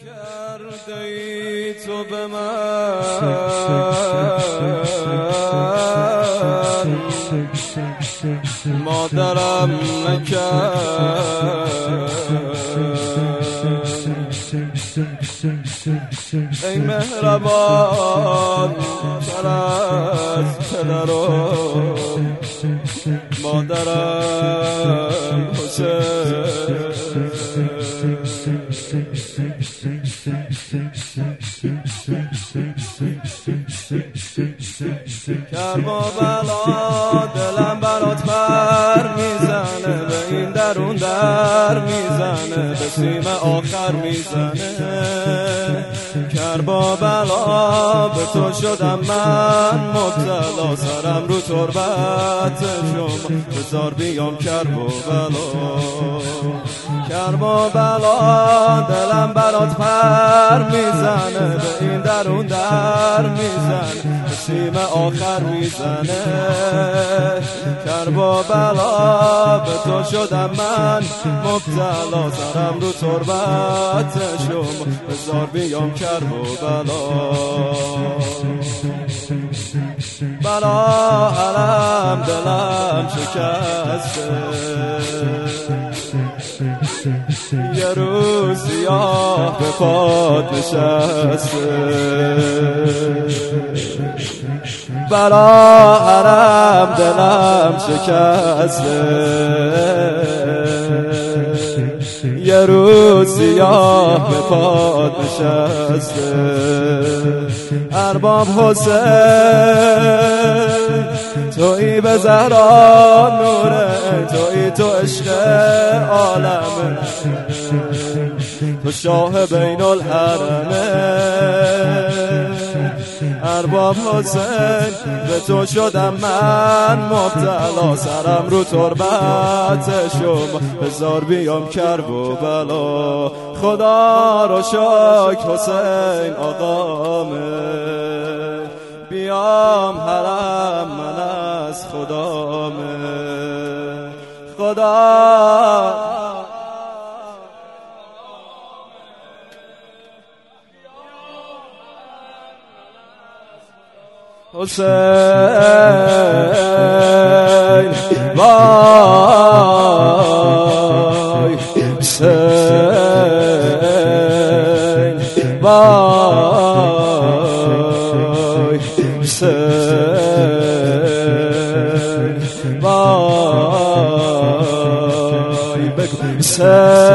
کرده ای تو من. مادرم نکرد. ای مهربان تر از پدر و مادرم کربا بلا دلم برات پر می‌زنه به این درون در می‌زنه به سیم آخر می‌زنه. کربا بلا به تو شدم من. مبتلا سرم رو تربت شما بزار بیام کربا بلا. کربا بلا دلم برات پر می‌زنه به این درون در می‌زنه. سیم آخر می‌زنه. کربا بلا به تو شدم من. مبتلا سرم رو تربت شما بزار بیام کربا بلا. بلا علم دلم شکسته یه روز سیاه به پاد نشسته. برا حرم دلم شکسته. یه روز سیاه به پاد نشسته. ارباب حسین توی به زهرا نوره توی تو عشق عالمه. تو شاه بین الحرمه ارباب حسین به تو شدم من مبتلا. سرم رو تربت شما بزار بیام کرب و بلا. خدا رو شاک حسین آقامه. بیام حرم من از خدامه. خدا حسین وای حسین وای حسین وای حسین